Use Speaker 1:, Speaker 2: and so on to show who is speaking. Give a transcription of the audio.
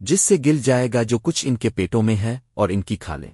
Speaker 1: جس سے گل جائے گا جو کچھ ان کے پیٹوں میں ہے اور ان کی کھالیں۔